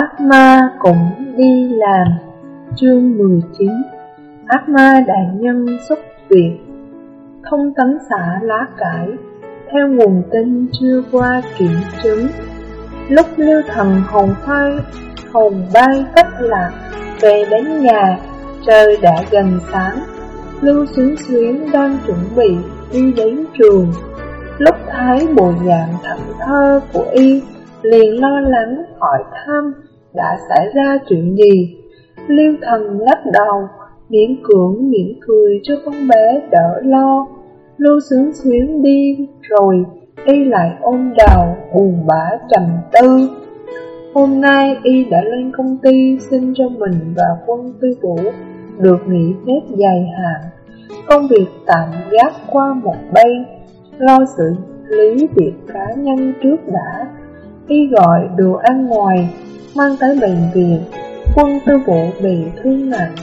Ác ma cũng đi làm. Chương 19 Ác ma đại nhân xuất viện. Thông tấn xã lá cải. Theo nguồn tin chưa qua kiểm chứng. Lúc lưu thần hồn phai, Hồn bay tất lạc, Về đến nhà, Trời đã gần sáng. Lưu xuyến xuyến đang chuẩn bị đi đến trường. Lúc thấy bộ dạng thẳng thơ của y, liền lo lắng hỏi thăm đã xảy ra chuyện gì. Liêu thần lắc đầu, miễn cưỡng miễn cười cho con bé đỡ lo. Lưu sướng xuyến đi rồi, y lại ôm đầu, buồn bã trầm tư. Hôm nay y đã lên công ty xin cho mình và quân tư vũ được nghỉ phép dài hạn. Công việc tạm gác qua một bên, lo xử lý việc cá nhân trước đã y gọi đồ ăn ngoài, mang tới bệnh viện. Quân tư vụ bị thương nặng,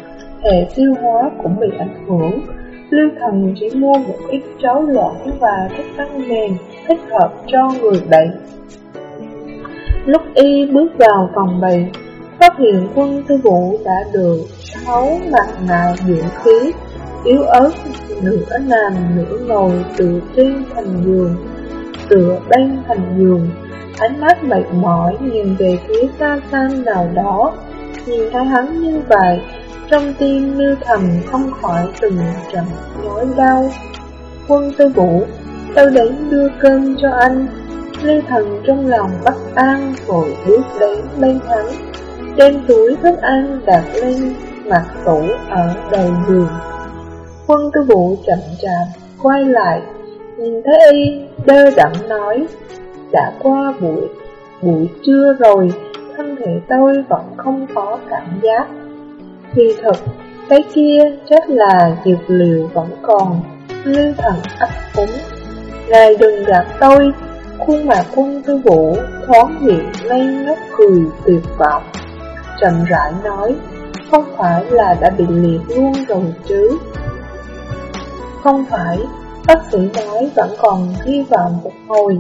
hệ tiêu hóa cũng bị ảnh hưởng. Lưu thần chỉ mua một ít cháo loãng và thức ăn mềm thích hợp cho người bệnh. Lúc y bước vào phòng bệnh, phát hiện quân tư vụ đã được sáu mặt nạ dưỡng khí, yếu ớt, nửa nằm nửa ngồi từ trên thành giường, tựa bên thành giường ánh mắt mệt mỏi nhìn về phía xa xăm nào đó. Nhìn thấy hắn như vậy, trong tim như thầm không khỏi từng trận nỗi đau. Quân tư vũ, tôi đến đưa cơm cho anh. Lưu thần trong lòng bất an vội bước đến bên hắn, đem túi thức ăn đặt lên mặt tủ ở đầu giường. Quân tư vũ chậm chạp quay lại, nhìn thấy y đơ đẳng nói, đã qua buổi buổi trưa rồi, thân thể tôi vẫn không có cảm giác. Thì thật, cái kia chắc là dược liệu vẫn còn, lưu thần ấp úng. Ngài đừng gạt tôi, khuôn mặt quân tư vũ thoáng hiện lên nét cười tuyệt vọng. Trầm rãi nói, không phải là đã bị liệt luôn rồi chứ. Không phải, bác sĩ nói vẫn còn hy vọng một hồi.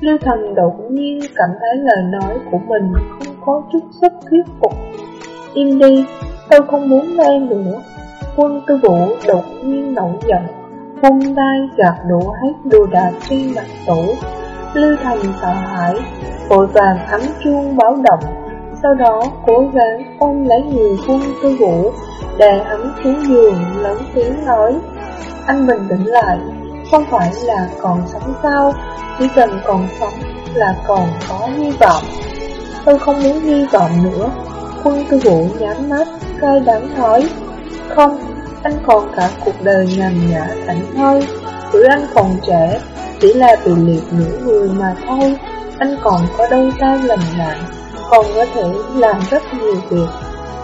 Lưu Thần đột nhiên cảm thấy lời nói của mình không có chút sức thuyết phục. Im đi, tôi không muốn nghe nữa. Quân tư vũ đột nhiên nổi giận, vung tay gạt đổ hết đồ đạc trên mặt tủ. Lưu Thần sợ hãi, vội vàng ấm chuông báo động, sau đó cố gắng ôm lấy người quân tư vũ, đè hắn xuống giường, lớn tiếng nói, anh bình tĩnh lại, không phải là còn sống sao, chỉ cần còn sống là còn có hy vọng. Tôi không muốn hy vọng nữa. Quân tư vũ nhắm mắt, cay đắng nói, không, anh còn cả cuộc đời nhàn nhã thảnh thơi. Tuổi anh còn trẻ, chỉ là bị liệt nửa người mà thôi. Anh còn có đôi tay lành lặn, còn có thể làm rất nhiều việc.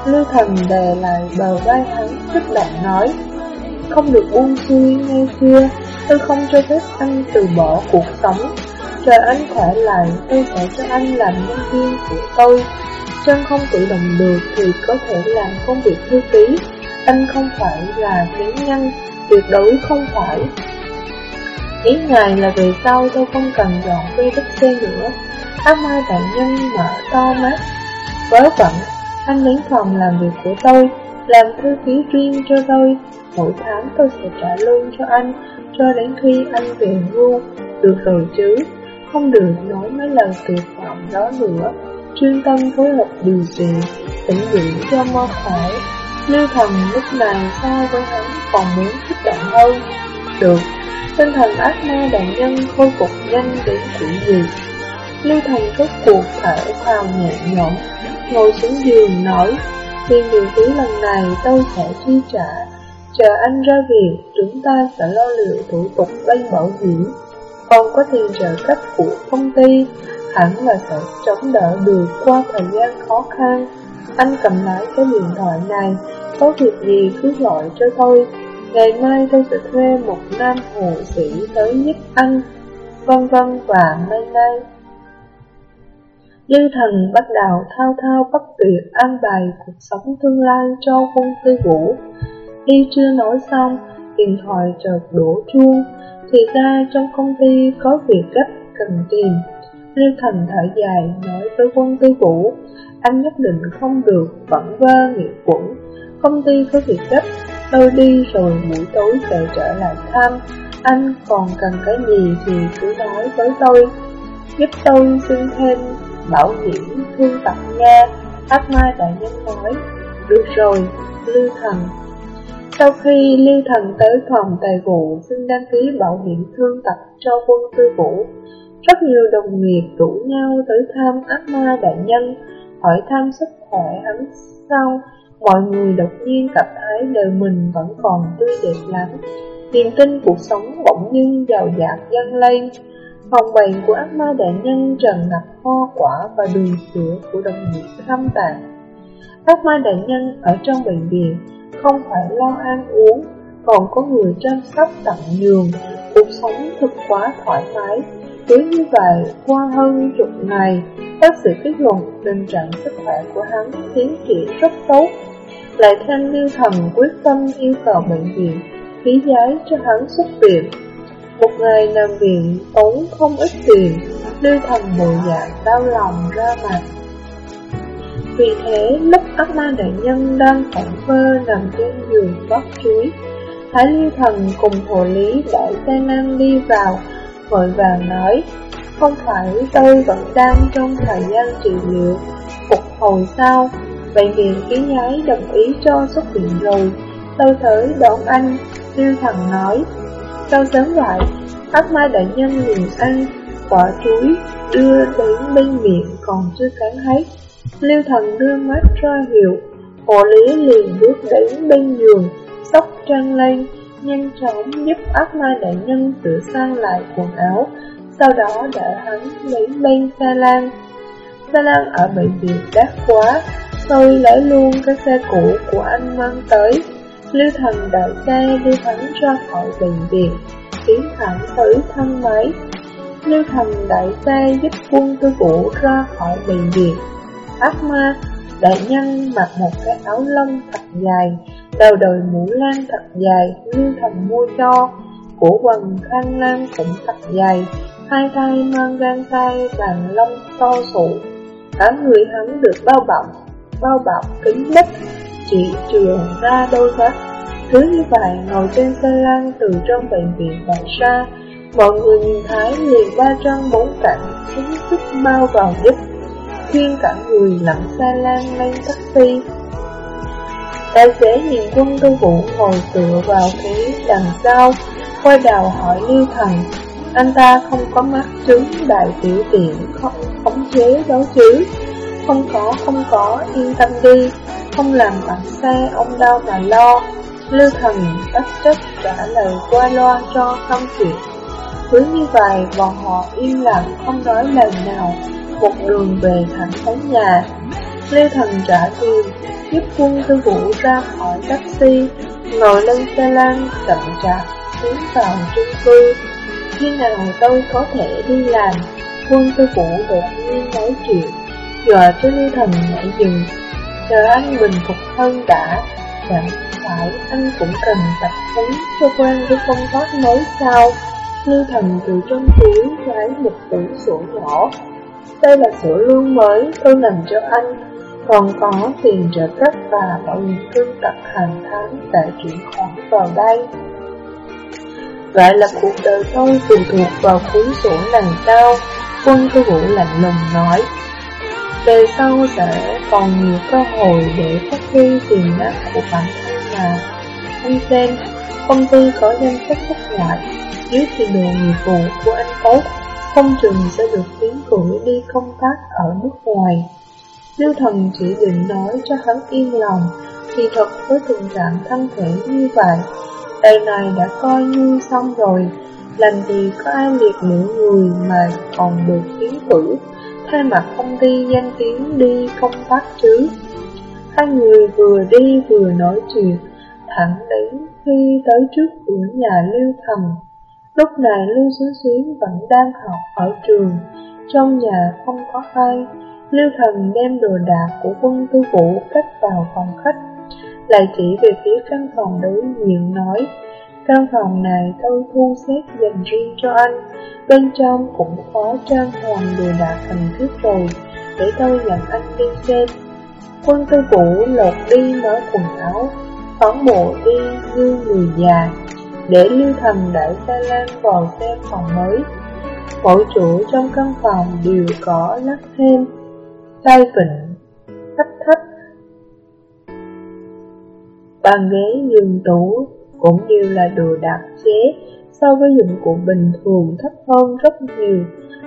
Lưu thần đè lại bờ vai hắn, kích động nói, không được buông xuôi ngay xưa, tôi không cho phép anh từ bỏ cuộc sống. Chờ anh khỏe lại, tôi sẽ cho anh làm nhân viên của tôi. Chân không tự động được thì có thể làm công việc thư ký. Anh không phải là tiếng nhân, tuyệt đối không phải. Ý ngài là về sau tôi không cần dọn quê đất xe nữa. Ác ma đại nhân mở to mắt. Vớ vẩn, anh đến phòng làm việc của tôi, làm thư ký riêng cho tôi. Mỗi tháng tôi sẽ trả lương cho anh cho đến khi anh về hưu. Được rồi chứ, không được nói mấy lời tuyệt vọng đó nữa. Chuyên tâm phối hợp điều trị, tỉnh dưỡng cho mo khỏe. Lưu thần lúc này so với hắn còn muốn kích động hơn. Được, tinh thần ác ma đại nhân khôi phục nhanh đến quỷ gì. Lưu thần rốt cuộc thở phào nhẹ nhõm, ngồi xuống giường nói, tiền điều phí lần này tôi sẽ chi trả Chờ anh ra viện, chúng ta sẽ lo liệu thủ tục vay bảo hiểm. Còn có tiền trợ cấp của công ty, hẳn là sẽ chống đỡ được qua thời gian khó khăn. Anh cầm lái cái điện thoại này, có việc gì cứ gọi cho tôi. Ngày mai tôi sẽ thuê một nam hộ sĩ tới giúp anh, vân vân và mây mây. Lưu thần bắt đầu thao thao bất tuyệt an bài cuộc sống tương lai cho quân tư vũ. Y chưa nói xong, điện thoại chợt đổ chuông, thì ra trong công ty có việc gấp cần tìm. Lưu Thành thở dài nói với quân tư vũ, anh nhất định không được vẫn vơ nghĩa quẩn. Công ty có việc gấp, tôi đi rồi buổi tối sẽ trở lại thăm. Anh còn cần cái gì thì cứ nói với tôi. Giúp tôi xin thêm bảo hiểm thương tật nha. Ác Mai đại nhân nói, được rồi, Lưu Thần. Sau khi Lưu Thần tới phòng tài vụ xin đăng ký bảo hiểm thương tật cho quân tư vũ, rất nhiều đồng nghiệp rủ nhau tới thăm ác ma đại nhân, hỏi thăm sức khỏe hắn sau. Mọi người đột nhiên cảm thấy đời mình vẫn còn tươi đẹp lắm. Niềm tin cuộc sống bỗng nhiên giàu dạt dâng lên. Phòng bệnh của ác ma đại nhân trần ngập hoa quả và đường sữa của đồng nghiệp thăm tạng. Ác ma đại nhân ở trong bệnh viện không phải lo ăn uống, còn có người chăm sóc tận giường, cuộc sống thực quá thoải mái. Cứ như vậy, qua hơn chục ngày, bác sĩ kết luận tình trạng sức khỏe của hắn tiến triển rất tốt. Lại thêm lưu thần quyết tâm yêu cầu bệnh viện phí giấy cho hắn xuất viện. Một ngày nằm viện tốn không ít tiền, lưu thần bộ dạng đau lòng ra mặt. Vì thế, lúc ác ma đại nhân đang phản vơ nằm trên giường bóc chuối, Thái Lưu Thần cùng hồ lý đại xe năng đi vào, vội vàng nói, không phải tôi vẫn đang trong thời gian trị liệu, phục hồi sao, bệnh viện ký nhái đồng ý cho xuất viện rồi, tôi tới đón anh, Lưu Thần nói, sao sớm vậy, ác ma đại nhân nhìn ăn, quả chuối đưa đến bên miệng còn chưa cắn hết. Lưu thần đưa mắt ra hiệu, hộ lý liền bước đến bên giường, sóc trăng lên, nhanh chóng giúp ác ma đại nhân sửa sang lại quần áo, sau đó đỡ hắn lấy bên Sa Lan. Sa Lan ở bệnh viện đắt quá, tôi lấy luôn cái xe cũ của anh mang tới. Lưu thần đợi xe đưa hắn ra khỏi bệnh viện, tiến thẳng tới thân máy. Lưu thần đẩy xe giúp quân tư vũ ra khỏi bệnh viện ác ma Đại nhân mặc một cái áo lông thật dài Đầu đội mũ lan thật dài như thần mua cho. Của quần khăn lan cũng thật dài Hai tay mang găng tay bằng lông to sụ. Cả người hắn được bao bọc Bao bọc kính mít Chỉ trường ra đôi mắt. Cứ như vậy ngồi trên xe lăn từ trong bệnh viện chạy xa, Mọi người nhìn thấy liền ba chân bốn cạnh Chính thức mau vào giúp khuyên cả người lặn xa lan lên taxi. Tài xế nhìn quân tư vũ ngồi tựa vào phía đằng sau, quay đầu hỏi Lưu Thần, anh ta không có mắt trứng đại tiểu tiện không khống chế đó chứ. Không có, không có, yên tâm đi, không làm bạn xe ông đau mà lo. Lưu Thần bất chấp trả lời qua loa cho xong chuyện. Cứ như vậy, bọn họ yên lặng không nói lời nào một đường về thẳng tới nhà. Lê Thần trả tiền, giúp quân tư vũ ra khỏi taxi, ngồi lên xe lăn, chậm chạp, tiến vào trung cư. Khi nào tôi có thể đi làm, quân tư vũ đột nhiên nói chuyện, dọa cho Lê Thần nhảy dừng. Chờ anh bình phục hơn đã, chẳng phải anh cũng cần tập huấn cho quen với công tác mới sao. Lưu Thần từ trong túi lấy một tủ sổ nhỏ, đây là sổ lương mới tôi làm cho anh. Còn có tiền trợ cấp và bảo hiểm thương tật hàng tháng để chuyển khoản vào đây. Vậy là cuộc đời tôi phụ thuộc vào cuốn sổ này sao? Quân thư vũ lạnh lùng nói. Về sau sẽ còn nhiều cơ hội để phát huy tiềm năng của bản thân mà. Anh xem, công ty có danh sách các loại Dưới trình độ nghiệp vụ của anh tốt không chừng sẽ được tiến cử đi công tác ở nước ngoài. Lưu thần chỉ định nói cho hắn yên lòng, thì thật với tình trạng thân thể như vậy, đời này đã coi như xong rồi, làm gì có ai liệt nửa người mà còn được tiến cử, thay mặt công ty danh tiếng đi công tác chứ. Hai người vừa đi vừa nói chuyện, thẳng đến khi tới trước cửa nhà Lưu Thần. Lúc này Lưu xứ Xuyến vẫn đang học ở trường, trong nhà không có ai. Lưu Thần đem đồ đạc của quân tư vũ cất vào phòng khách, lại chỉ về phía căn phòng đối diện nói, căn phòng này tôi thu xếp dành riêng cho anh, bên trong cũng có trang hoàng đồ đạc thành thức rồi. để tôi nhận anh đi xem. Quân tư vũ lột đi nói quần áo, phóng bộ đi như người già, để lưu thần đẩy xe lan vào xem phòng mới. Mỗi chủ trong căn phòng đều có lắp thêm, tay vịnh, thách thách. Bàn ghế giường tủ cũng như là đồ đạc chế so với dụng cụ bình thường thấp hơn rất nhiều.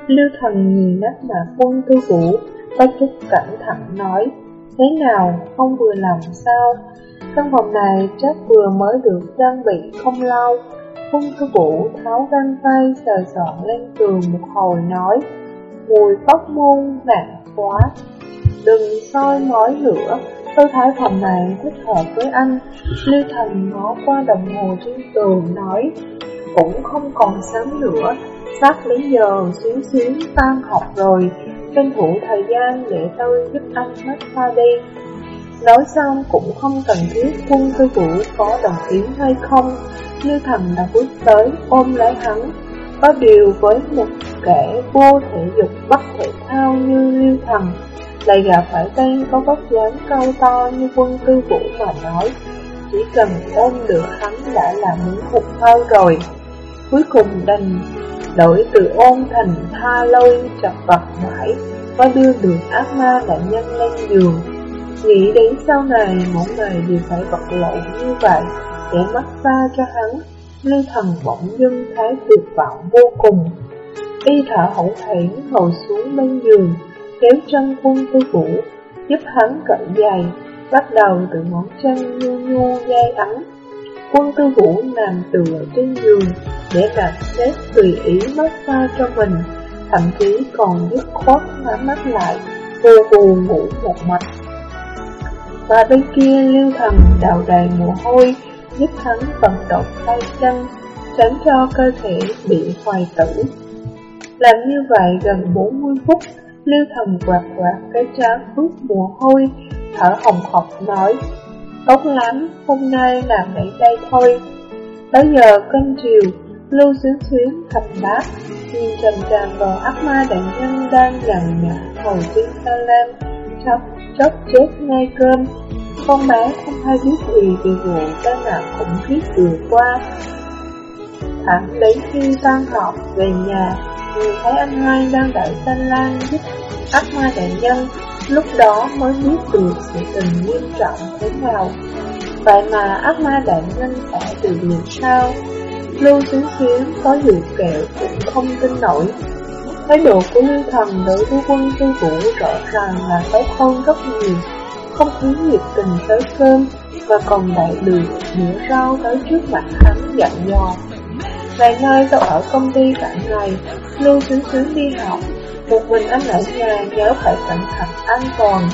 Lưu thần nhìn nát mà quân tư vũ, có chút cẩn thận nói, thế nào, không vừa lòng sao? Căn phòng này chắc vừa mới được trang bị không lâu. Quân thư vũ tháo găng tay sờ soạn lên tường một hồi nói, mùi phóc môn nặng quá, đừng soi mói nữa. Tôi thấy phòng này thích hợp với anh Lưu Thần ngó qua đồng hồ trên tường nói Cũng không còn sớm nữa Sắp đến giờ xíu xíu tan học rồi Tranh thủ thời gian để tôi giúp anh massage đi Nói xong cũng không cần thiết quân tư vũ có đồng ý hay không Lưu Thần đã bước tới ôm lấy hắn Có điều với một kẻ vô thể dục bất thể thao như Lưu Thần lại gặp phải tên có vóc dáng cao to như quân tư vũ mà nói, chỉ cần ôm được hắn đã là muốn hụt thao rồi. Cuối cùng đành đổi từ ôm thành tha lôi chặt vật mãi, có đưa được ác ma đại nhân lên giường. Nghĩ đến sau này mỗi ngày đều phải vật lộn như vậy để mắc xa cho hắn, Lưu thần bỗng dưng thấy tuyệt vọng vô cùng. Y thở hổn hển ngồi xuống bên giường, kéo chân quân tư vũ, giúp hắn cởi giày, bắt đầu từ ngón chân nhu nhu dây ấm. Quân tư vũ nằm tựa trên giường để đặt xếp tùy ý massage cho mình, thậm chí còn dứt khoát nhắm mắt lại, vô vù ngủ một mạch. Và bên kia lưu thần đào đầy mồ hôi, giúp hắn vận động tay chân, tránh cho cơ thể bị hoài tử. Làm như vậy gần 40 phút, Lưu thần quạt quạt cái trán ướt mồ hôi, thở hồng hộc nói, tốt lắm, hôm nay làm đến đây thôi. Tới giờ cơm chiều, Lưu xuyến xuyến thầm bát, nhìn trầm tràn vào ác ma đại nhân đang dần nhã ngồi tiên sa lam, chốc chết ngay cơm. Con bé không hay biết gì về vụ tai nạn khủng khiếp vừa qua. Thẳng lấy khi tan học về nhà, nhìn thấy anh hai đang đợi xanh lan giúp ác ma đại nhân, lúc đó mới biết được sự tình nghiêm trọng thế nào. Vậy mà ác ma đại nhân sẽ từ liền sao? Lưu xuyến xuyến có dự kẹo cũng không tin nổi. Thái độ của Lưu Thần đối với quân sư vũ rõ ràng là tốt hơn rất nhiều, không khí nhiệt tình tới cơm, và còn đại lượng đĩa rau tới trước mặt hắn dặn dò. Ngày nay tôi ở công ty cả ngày, Lưu xứng xứng đi học, một mình anh ở nhà nhớ phải cẩn thận an toàn.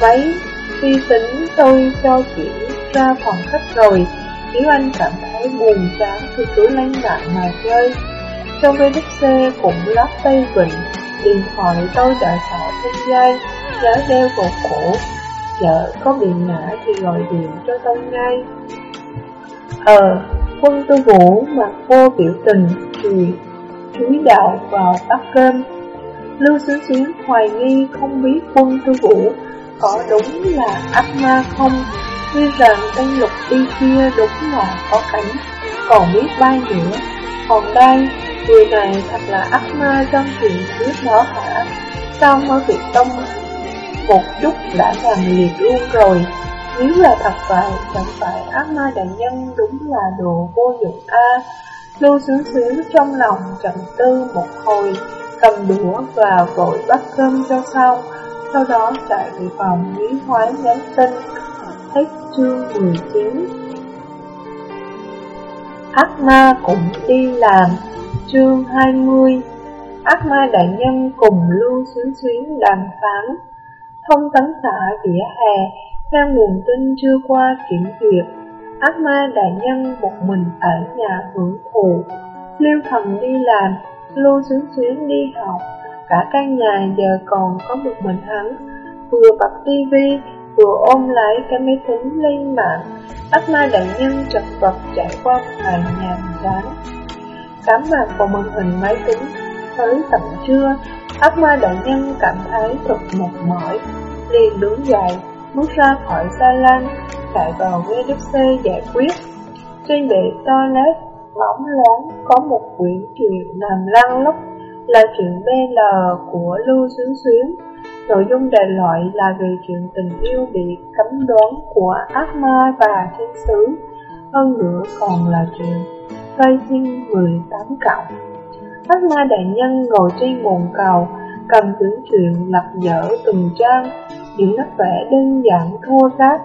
Váy, phi tính tôi cho chuyển ra phòng khách rồi, nếu anh cảm thấy buồn chán thì cứ lên mạng mà chơi. Trong vết xe cũng lắp tay vịnh, điện thoại tôi đã sợ trên dây, nhớ đeo vào cổ. Chợ có bị ngã thì gọi điện cho tôi ngay. Ờ, quân tư vũ mặt vô biểu tình, thì chúi đạo vào bát cơm. Lưu Xuyến Xuyến hoài nghi không biết quân tư vũ có đúng là ác ma không, tuy rằng tên lục đi kia đúng là có cánh, còn biết bay nữa. Còn đây, người này thật là ác ma trong truyền thuyết đó hả? Sao mới bị tông một chút đã làm liệt luôn rồi? Nếu là thật vậy, chẳng phải ác ma đại nhân đúng là đồ vô dụng a Lưu xứ xứ trong lòng trầm tư một hồi, cầm đũa và vội bắt cơm cho xong, sau đó chạy về phòng lý hoái nhắn tin. Hết chương 19 Ác ma cũng đi làm Chương 20 Ác ma đại nhân cùng Lưu Xuyến Xuyến đàm phán. Thông tấn xã vỉa hè Theo nguồn tin chưa qua kiểm duyệt Ác ma đại nhân một mình ở nhà hưởng thụ. Lưu thần đi làm Lưu xuyến xuyến đi học, cả căn nhà giờ còn có một mình hắn, vừa bật tivi, vừa ôm lấy cái máy tính lên mạng, ác ma đại nhân chật vật chạy qua vài nhà chán. Cắm mặt vào màn hình máy tính, tới tận trưa, Ác ma đại nhân cảm thấy thật mệt mỏi, liền đứng dậy, bước ra khỏi xa lanh, chạy vào VWC giải quyết. Trên bệ toilet, bóng loáng có một quyển truyện nằm lăn lóc là chuyện BL của Lưu Xuyến Xuyến. Nội dung đại loại là về chuyện tình yêu bị cấm đoán của ác ma và thiên sứ. Hơn nữa còn là chuyện vay thiên 18 cộng. Ác ma đại nhân ngồi trên bồn cầu, cầm quyển truyện lật dở từng trang, những nét vẽ đơn giản thua ráp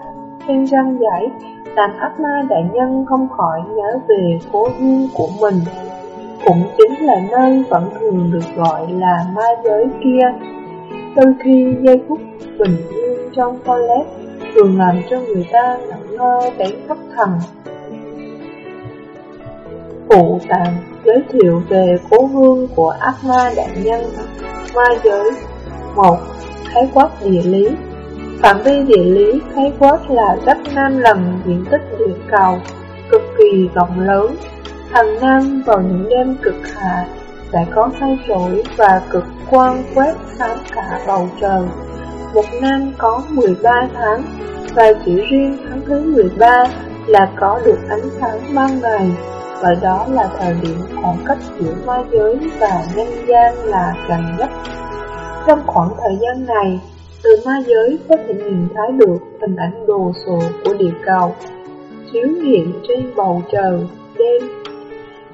trên trang giải, làm ác ma đại nhân không khỏi nhớ về cố hương của mình. Cũng chính là nơi vẫn thường được gọi là ma giới kia. Đôi khi giây phút bình yên trong toilet thường làm cho người ta ngẩn ngơ đến thất thần. Phụ tạm giới thiệu về cố hương của ác ma đại nhân ma giới một Khái quát địa lý Phạm vi địa lý khái quát là gấp 5 lần diện tích địa cầu, cực kỳ rộng lớn. Hàng năm vào những đêm cực hạ, lại có sao chổi và cực quang quét sáng cả bầu trời. Một năm có 13 tháng, và chỉ riêng tháng thứ 13 là có được ánh sáng ban ngày, và đó là thời điểm khoảng cách giữa ma giới và nhân gian là gần nhất. Trong khoảng thời gian này, từ ma giới có thể nhìn thấy được hình ảnh đồ sộ của địa cầu chiếu hiện trên bầu trời đêm.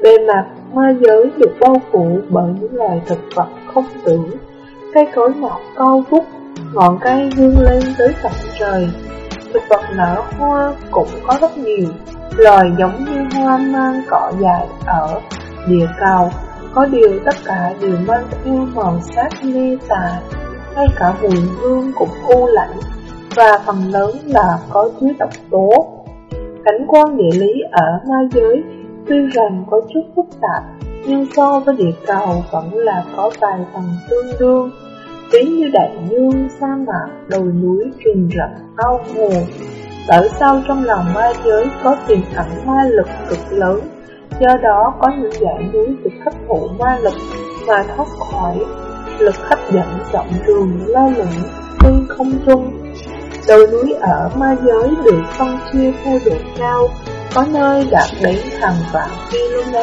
Bề mặt ma giới được bao phủ bởi những loài thực vật không tưởng, cây cối mọc cao vút, ngọn cây vươn lên tới tận trời. Thực vật nở hoa cũng có rất nhiều, loài giống như hoa mang cỏ dài ở địa cầu, có điều tất cả đều mang theo màu sắc mê tà ngay cả mùi hương cũng u lạnh và phần lớn là có chứa độc tố. Cảnh quan địa lý ở ma giới tuy rằng có chút phức tạp, nhưng so với địa cầu vẫn là có vài phần tương đương. Ví như đại dương, sa mạc, đồi núi, rừng rậm, ao hồ. Ở sâu trong lòng ma giới có tiềm ẩn ma lực cực lớn, do đó có những dãy núi được hấp thụ ma lực mà thoát khỏi lực hấp dẫn rộng trường lơ lửng trên không trung. Đồi núi ở ma giới được phân chia theo độ cao, có nơi đạt đến hàng vạn km,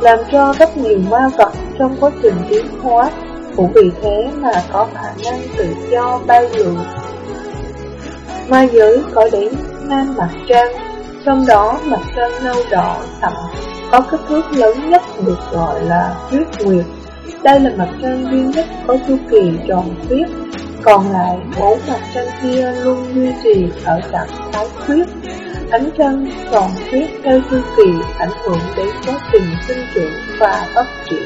làm cho rất nhiều ma vật trong quá trình tiến hóa, cũng vì thế mà có khả năng tự do bay lượn. Ma giới có đến nam mặt trăng, trong đó mặt trăng nâu đỏ thẳm có kích thước lớn nhất được gọi là huyết nguyệt đây là mặt trăng duy nhất có chu kỳ tròn khuyết, còn lại bốn mặt trăng kia luôn duy trì ở trạng thái khuyết. Ánh trăng tròn khuyết theo chu kỳ ảnh hưởng đến quá trình sinh trưởng và phát triển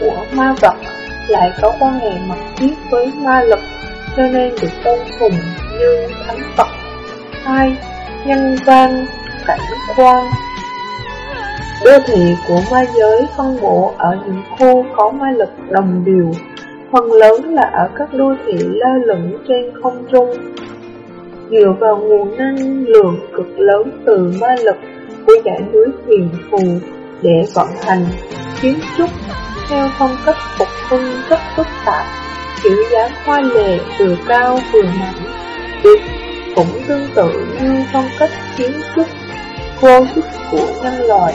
của ma vật, lại có quan hệ mật thiết với ma lực, cho nên được tôn sùng như thánh Phật. hai Nhân văn cảnh quan Đô thị của ma giới phân bố ở những khu có ma lực đồng đều, phần lớn là ở các đô thị lơ lửng trên không trung. Dựa vào nguồn năng lượng cực lớn từ ma lực của dãy núi huyền phù để vận hành, kiến trúc theo phong cách phục hưng rất phức tạp, kiểu dáng hoa lệ vừa cao vừa mảnh, Việc cũng tương tự như phong cách kiến trúc vô thức của nhân loại.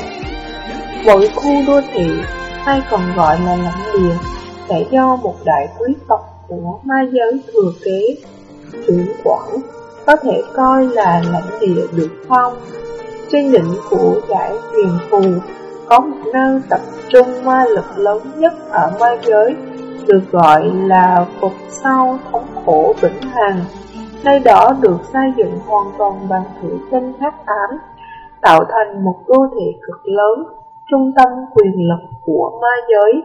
Mỗi khu đô thị, hay còn gọi là lãnh địa, sẽ do một đại quý tộc của ma giới thừa kế, trưởng quản, có thể coi là lãnh địa được phong. Trên đỉnh của giải huyền phù, có một nơi tập trung ma lực lớn nhất ở ma giới, được gọi là phục sau thống khổ vĩnh hằng. Nơi đó được xây dựng hoàn toàn bằng thủy tinh hắc ám, tạo thành một đô thị cực lớn trung tâm quyền lực của ma giới.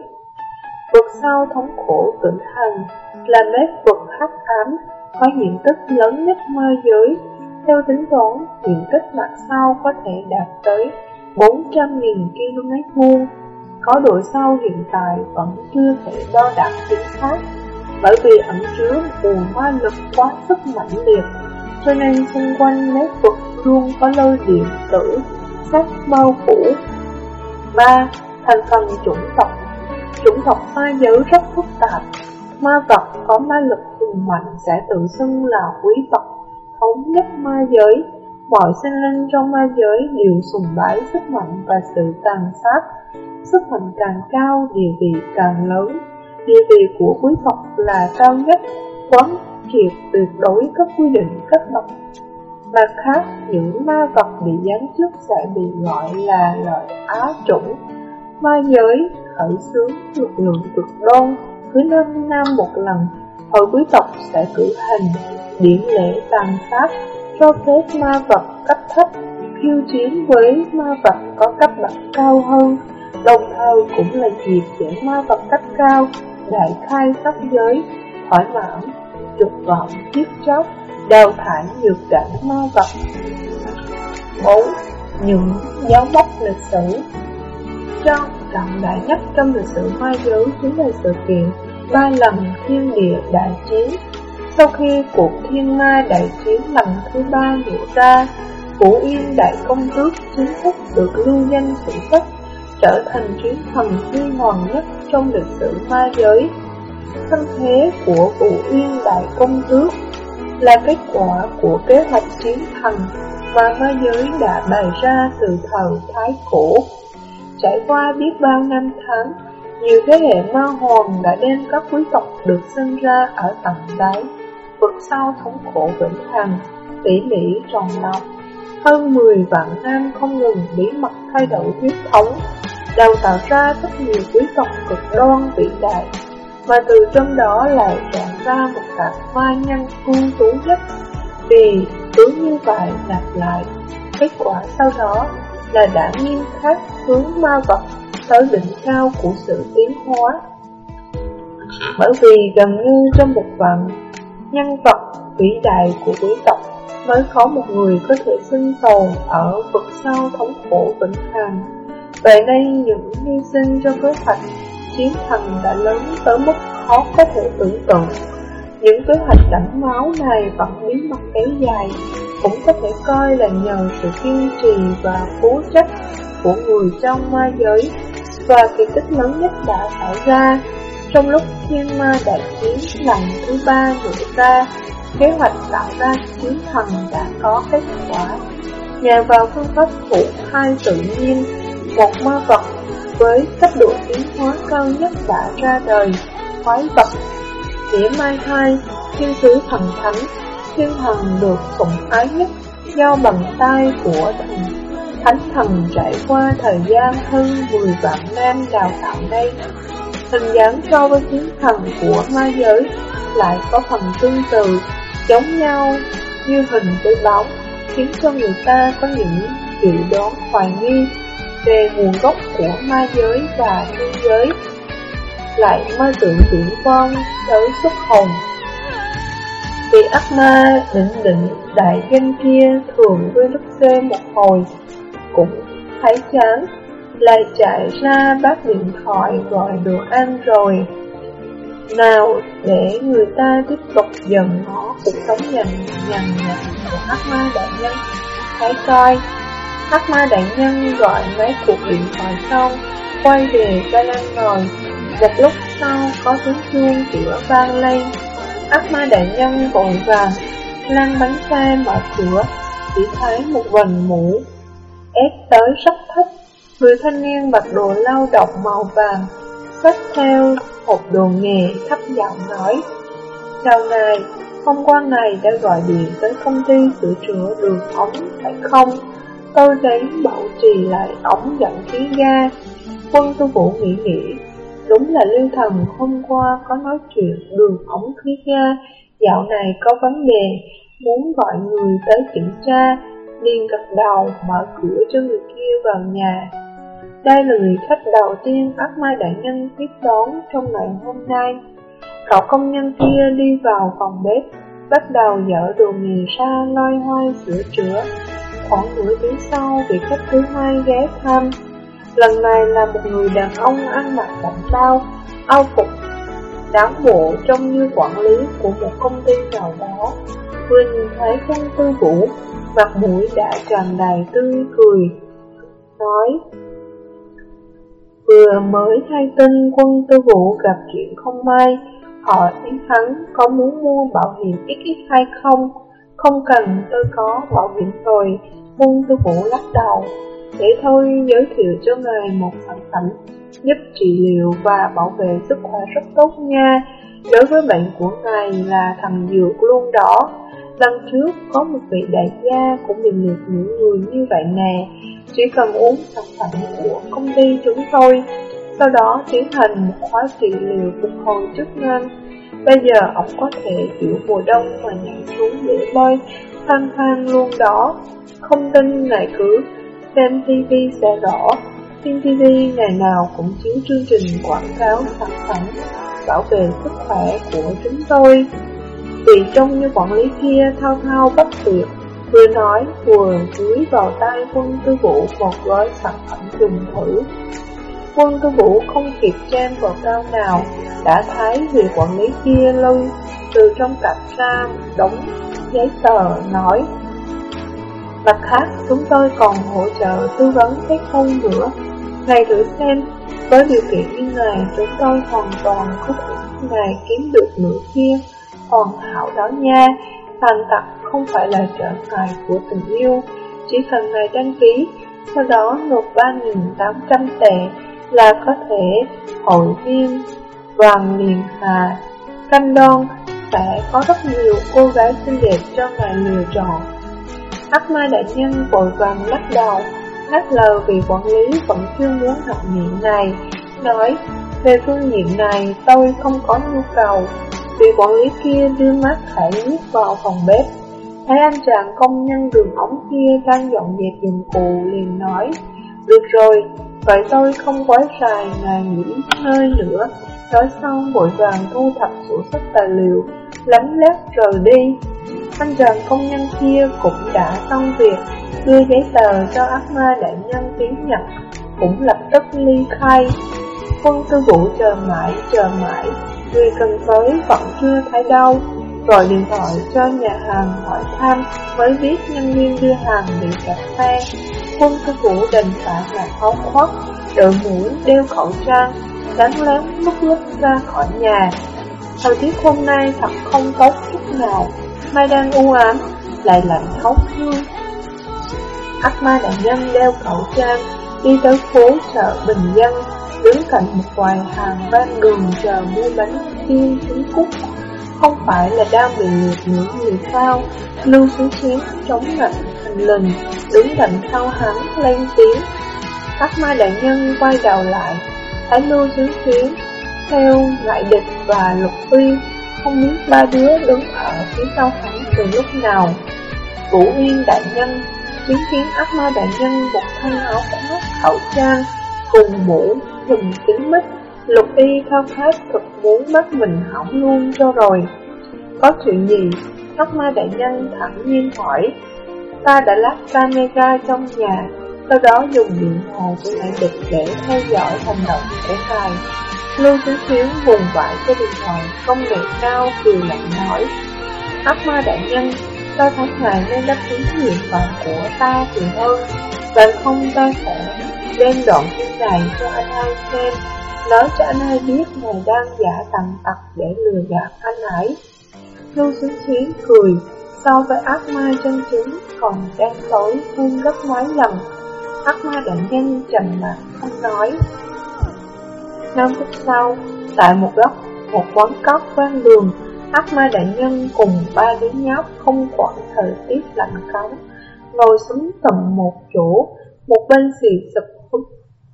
Vực sau thống khổ vĩnh hằng là mét vực hắc ám có diện tích lớn nhất ma giới. Theo tính toán, diện tích mặt sau có thể đạt tới 400.000 km vuông. Có độ sâu hiện tại vẫn chưa thể đo đạc chính xác, bởi vì ẩn chứa nguồn ma lực quá sức mạnh liệt, cho nên xung quanh nét vực luôn có lôi điện tử, sắc bao phủ Ba Thành phần chủng tộc Chủng tộc ma giới rất phức tạp, ma vật có ma lực hùng mạnh sẽ tự xưng là quý tộc, thống nhất ma giới. Mọi sinh linh trong ma giới đều sùng bái sức mạnh và sự tàn sát. Sức mạnh càng cao, địa vị càng lớn. Địa vị của quý tộc là cao nhất, quán triệt tuyệt đối các quy định cấp bậc. Mặt khác, những ma vật bị giáng chức sẽ bị gọi là loại á chủng. Ma giới khởi xướng lực lượng cực đoan, cứ năm năm một lần, hội quý tộc sẽ cử hành điển lễ tàn sát cho phép ma vật cấp thấp khiêu chiến với ma vật có cấp bậc cao hơn, đồng thời cũng là dịp để ma vật cấp cao đại khai sắc giới, thoải mãn, trục vọng, kiếp chóc, đào thải nhược cảnh ma vật. 4. Những dấu mốc lịch sử Trong trọng đại nhất trong lịch sử ma giới chính là sự kiện ba lần thiên địa đại chiến. Sau khi cuộc thiên ma đại chiến lần thứ ba nổ ra, Vũ Yên Đại Công Tước chính thức được lưu danh sử sách, trở thành chiến thần duy hoàng nhất trong lịch sử ma giới. Thân thế của Vũ Yên Đại Công Tước là kết quả của kế hoạch chiến thần mà ma giới đã bày ra từ thời Thái Cổ. Trải qua biết bao năm tháng, nhiều thế hệ ma hồn đã đem các quý tộc được sinh ra ở tầng đáy, vực sau thống khổ vĩnh hằng, tỉ mỉ tròn lòng. Hơn 10 vạn năm không ngừng bí mật thay đổi huyết thống, đào tạo ra rất nhiều quý tộc cực đoan vĩ đại, mà từ trong đó lại chọn ra một cặp ma nhân ưu tú nhất. Vì cứ như vậy lặp lại, kết quả sau đó là đã nghiêm khắc hướng ma vật tới đỉnh cao của sự tiến hóa. Bởi vì gần như trong một vạn nhân vật vĩ đại của quý tộc mới có một người có thể sinh tồn ở vực sâu thống khổ vĩnh hằng về đây những hy sinh cho kế hoạch chiến thần đã lớn tới mức khó có thể tưởng tượng. Những kế hoạch đẫm máu này vẫn bí mật kéo dài, cũng có thể coi là nhờ sự kiên trì và cố chấp của người trong ma giới và kỳ tích lớn nhất đã xảy ra trong lúc thiên ma đại chiến lần thứ ba nổ ra kế hoạch tạo ra chiến thần đã có kết quả nhờ vào phương pháp thủ thai tự nhiên một ma vật với cấp độ tiến hóa cao nhất đã ra đời quái vật. Nghĩa mai hai thiên sứ thần thánh thiên thần được sủng ái nhất do bằng tay của thần. Thánh thần trải qua thời gian hơn 10 vạn năm đào tạo đây Hình dáng so với chiến thần của ma giới lại có phần tương tự, giống nhau như hình với bóng, khiến cho người ta có những dự đoán hoài nghi về nguồn gốc của ma giới và thiên giới. Lại mơ tượng viễn vong tới xuất hồn. Vị ác ma định định đại danh kia thường với lúc xê một hồi, cũng thấy chán, Lại chạy ra bác điện thoại gọi đồ ăn rồi Nào để người ta tiếp tục dần nó cuộc sống nhằn nhằn nhằn của ác ma đại nhân, Hãy coi Hắc ma đại nhân gọi mấy cuộc điện thoại xong Quay về ra lăng ngồi Một lúc sau có tiếng chuông cửa vang lên Hắc ma đại nhân vội vàng Lăn bánh xe mở cửa Chỉ thấy một vần mũ ép tới rất thấp. Người thanh niên mặc đồ lao động màu vàng, xách theo hộp đồ nghề thấp giọng nói. Chào ngài, hôm qua ngài đã gọi điện tới công ty sửa chữa đường ống phải không? Tôi đến bảo trì lại ống dẫn khí ga. Quân tu vũ nghĩ nghĩ, đúng là lưu thần hôm qua có nói chuyện đường ống khí ga, dạo này có vấn đề, muốn gọi người tới kiểm tra liền gật đầu mở cửa cho người kia vào nhà. Đây là người khách đầu tiên ác mai đại nhân tiếp đón trong ngày hôm nay. Cậu công nhân kia đi vào phòng bếp, bắt đầu dở đồ nghề ra loay hoay sửa chữa. Khoảng nửa tiếng sau, vị khách thứ hai ghé thăm. Lần này là một người đàn ông ăn mặc đậm bao, ao phục, đáng bộ trông như quản lý của một công ty nào đó. Vừa nhìn thấy công tư vũ, mặt mũi đã tràn đầy tươi cười, nói Vừa mới thay tin quân tư vụ gặp chuyện không may, hỏi hắn có muốn mua bảo hiểm XX hay không, không cần tôi có bảo hiểm rồi, quân tư vũ lắc đầu. Để thôi giới thiệu cho ngài một sản phẩm giúp trị liệu và bảo vệ sức khỏe rất tốt nha. Đối với bệnh của ngài là thằng dược luôn đó. Lần trước có một vị đại gia cũng bị liệt những người như vậy nè, chỉ cần uống sản phẩm của công ty chúng tôi, sau đó tiến hành một khóa trị liệu phục hồi chức năng. Bây giờ ông có thể chịu mùa đông mà nhảy xuống để bơi, hoang hoang luôn đó. Không tin ngài cứ xem TV sẽ rõ. Trên TV ngày nào cũng chiếu chương trình quảng cáo sản phẩm bảo vệ sức khỏe của chúng tôi. vì trông như quản lý kia thao thao bất tuyệt, vừa nói vừa dưới vào tay quân tư vũ một gói sản phẩm dùng thử. Quân tư vũ không kịp chen vào cao nào, đã thấy vị quản lý kia lôi từ trong cặp ra đóng giấy tờ nói Mặt khác, chúng tôi còn hỗ trợ tư vấn kết hôn nữa. Ngày thử xem, với điều kiện như này, chúng tôi hoàn toàn có thể ngài kiếm được nửa kia hoàn hảo đó nha. Thành tật không phải là trợ ngại của tình yêu, chỉ cần ngài đăng ký, sau đó nộp 3.800 tệ là có thể hội viên đoàn liền hà. Canh đoan sẽ có rất nhiều cô gái xinh đẹp cho ngài lựa chọn. Ác ma đại nhân vội vàng lắc đầu, ngắt lời vì quản lý vẫn chưa muốn học miệng này, nói, về phương diện này tôi không có nhu cầu. Vị quản lý kia đưa mắt thải nước vào phòng bếp, thấy anh chàng công nhân đường ống kia đang dọn dẹp dụng cụ liền nói, được rồi, vậy tôi không quá dài ngài nghỉ ngơi nữa. Nói xong vội vàng thu thập sổ sách tài liệu, lánh lét rời đi. Anh chàng công nhân kia cũng đã xong việc, đưa giấy tờ cho ác ma đại nhân tiếng Nhật cũng lập tức ly khai. Quân tư vũ chờ mãi, chờ mãi, người cần tới vẫn chưa thấy đâu. Gọi điện thoại cho nhà hàng hỏi thăm mới biết nhân viên đưa hàng bị kẹt xe. Quân cơ vũ đành phải là áo khoác, đội mũ, đeo khẩu trang, đánh lén lúc lúc ra khỏi nhà. Thời tiết hôm nay thật không tốt chút nào, mai đang u ám, lại lạnh thấu xương. Ác ma đại nhân đeo khẩu trang, đi tới phố chợ Bình Dân, đứng cạnh một vài hàng ven đường chờ mua bánh chiên trứng cút. Không phải là đang bị liệt những người sao, lưu xuống chiến chống ngạnh lình, đứng cạnh sau hắn lên tiếng. Hắc ma đại nhân quay đầu lại, Thái lưu dưới tiếng theo ngại địch và lục uy, không biết ba đứa đứng ở phía sau hắn từ lúc nào. Vũ Yên đại nhân biến kiến ác ma đại nhân một thân áo khoác khẩu trang cùng mũ dùng kính mít lục y khao khát thật muốn bắt mình hỏng luôn cho rồi có chuyện gì ác ma đại nhân thẳng nhiên hỏi ta đã lắp camera trong nhà, sau đó dùng điện hồ của mẹ địch để theo dõi hành động của ngài lưu Tứ Thiếu vùng vải cho điện thoại công nghệ cao cười lạnh nói, ác ma đại nhân Ta thấy ngài nên đáp ứng nguyện vọng của ta thì hơn? Vậy không ta sẽ đem đoạn phim này cho anh hai xem. Nói cho anh hai biết ngài đang giả tầm tặc để lừa gạt anh ấy. Lưu Tứ Thiếu cười So với ác ma chân chính còn đen tối hơn gấp mấy lần. Ác ma đại nhân trầm mặt không nói. Năm phút sau, tại một góc, một quán cóc ven đường Ác ma đại nhân cùng ba đứa nhóc không quản thời tiết lạnh cống, ngồi xuống tầm một chỗ, một bên xì sụp hút,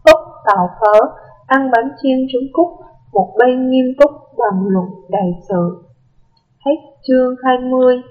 hút tàu phớ, ăn bánh chiên trứng cút, một bên nghiêm túc bàn luận đầy sự. Hết chương 20